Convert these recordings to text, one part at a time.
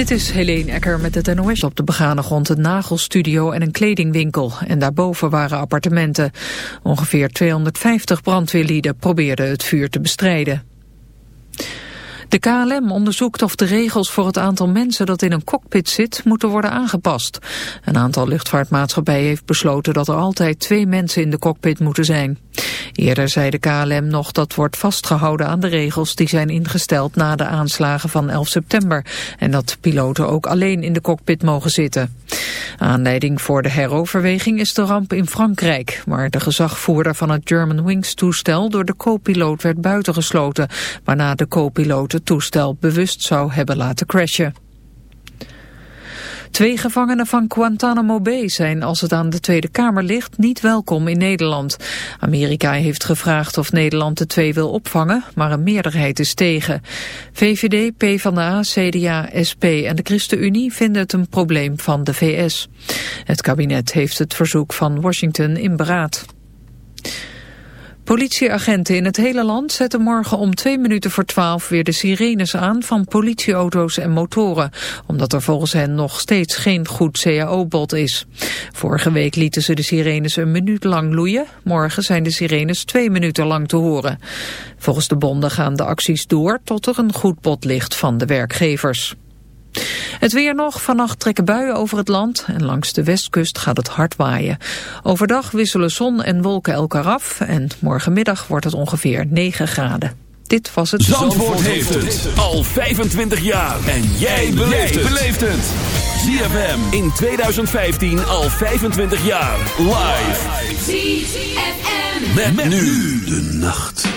Dit is Helene Ecker met het NOS op de begane grond een nagelstudio en een kledingwinkel. En daarboven waren appartementen. Ongeveer 250 brandweerlieden probeerden het vuur te bestrijden. De KLM onderzoekt of de regels voor het aantal mensen dat in een cockpit zit moeten worden aangepast. Een aantal luchtvaartmaatschappijen heeft besloten dat er altijd twee mensen in de cockpit moeten zijn. Eerder zei de KLM nog dat wordt vastgehouden aan de regels die zijn ingesteld na de aanslagen van 11 september. En dat piloten ook alleen in de cockpit mogen zitten. Aanleiding voor de heroverweging is de ramp in Frankrijk, waar de gezagvoerder van het German Wings toestel door de co-piloot werd buitengesloten, waarna de co-piloot het toestel bewust zou hebben laten crashen. Twee gevangenen van Guantanamo Bay zijn, als het aan de Tweede Kamer ligt, niet welkom in Nederland. Amerika heeft gevraagd of Nederland de twee wil opvangen, maar een meerderheid is tegen. VVD, PvdA, CDA, SP en de ChristenUnie vinden het een probleem van de VS. Het kabinet heeft het verzoek van Washington in beraad. Politieagenten in het hele land zetten morgen om twee minuten voor twaalf weer de sirenes aan van politieauto's en motoren, omdat er volgens hen nog steeds geen goed cao-bod is. Vorige week lieten ze de sirenes een minuut lang loeien, morgen zijn de sirenes twee minuten lang te horen. Volgens de bonden gaan de acties door tot er een goed bod ligt van de werkgevers. Het weer nog. Vannacht trekken buien over het land en langs de westkust gaat het hard waaien. Overdag wisselen zon en wolken elkaar af en morgenmiddag wordt het ongeveer 9 graden. Dit was het... Zandvoort, Zandvoort heeft het al 25 jaar. En jij beleeft het. ZFM in 2015 al 25 jaar. Live. ZFM. met nu de nacht.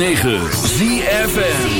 106.9 ZFN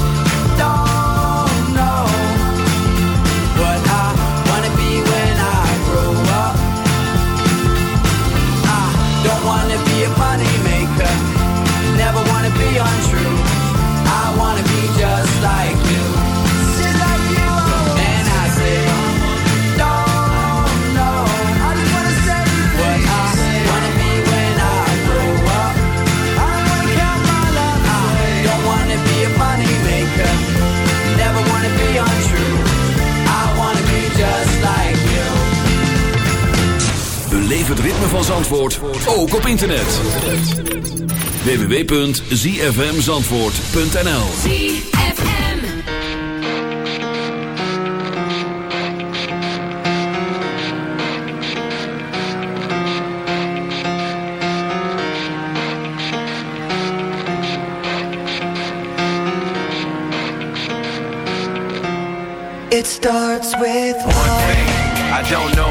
het ritme van Zandvoort ook op internet. www.zfmzandvoort.nl It starts with one thing. I don't know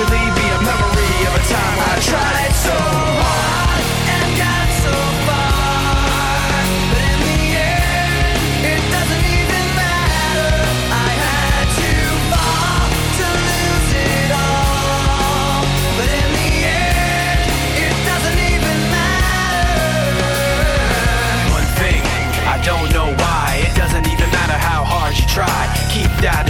eventually be a memory of a time I tried so hard and got so far. But in the end, it doesn't even matter. I had to fall to lose it all. But in the end, it doesn't even matter. One thing, I don't know why. It doesn't even matter how hard you try. Keep that.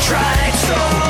tried so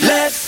Let's